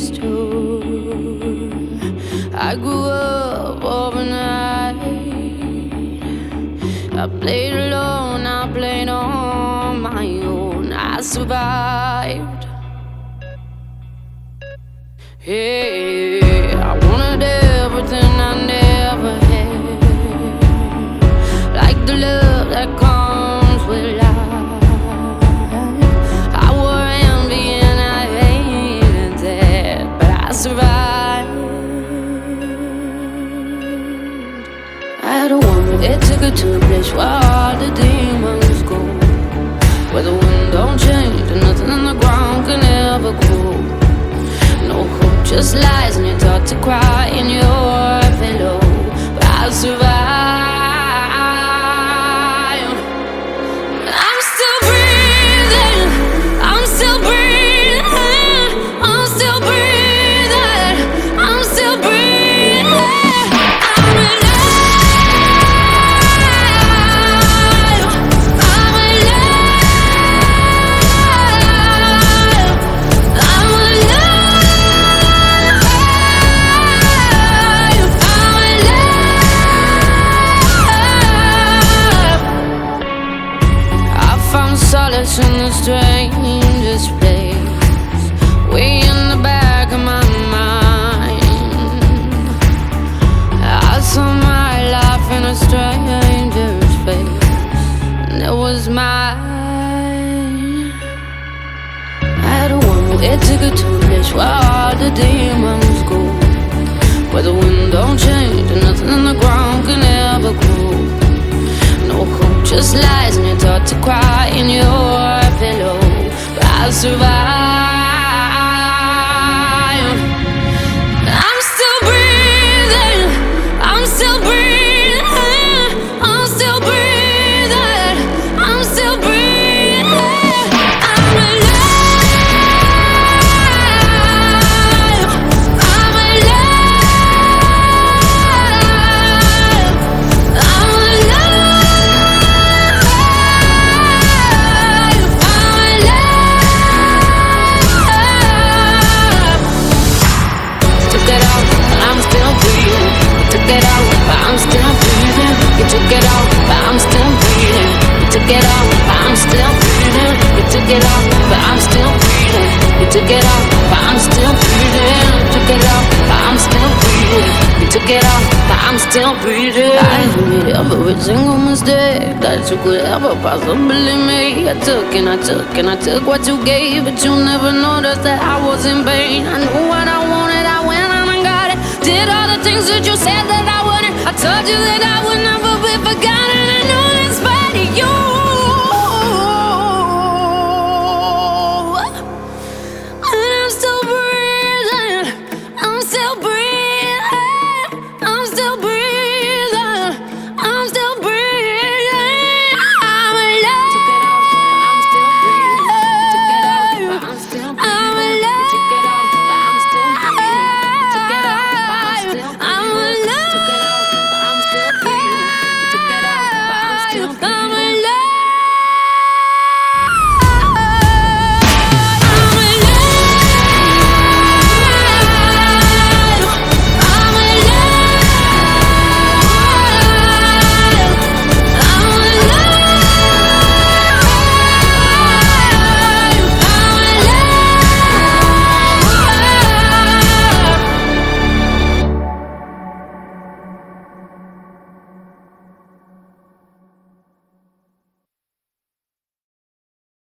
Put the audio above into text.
used to. I grew up overnight. I played alone, I played on my own. I survived. Hey, I wanted everything I needed. To a place where the demons go, where the wind don't change and nothing on the ground can ever grow. No hope, just lies, and you're taught to cry in your strangest place, way in the back of my mind. I saw my life in a stranger's face, and it was mine. I had a woman, it took a place where the demons go, where the wind don't change and nothing on the ground can ever grow. No hope, just lies, and you're taught to cry in your survive. It out, but I'm still breathing. You took it out, but I'm still breathing. You took it out, but I'm still breathing. You took it out, but I'm still breathing. I admit every single mistake that you could ever possibly make. I took and I took and I took what you gave, but you never noticed that I was in pain. I knew what I wanted, I went out and got it. Did all the things that you said that I wouldn't. I told you that I would never be forgotten.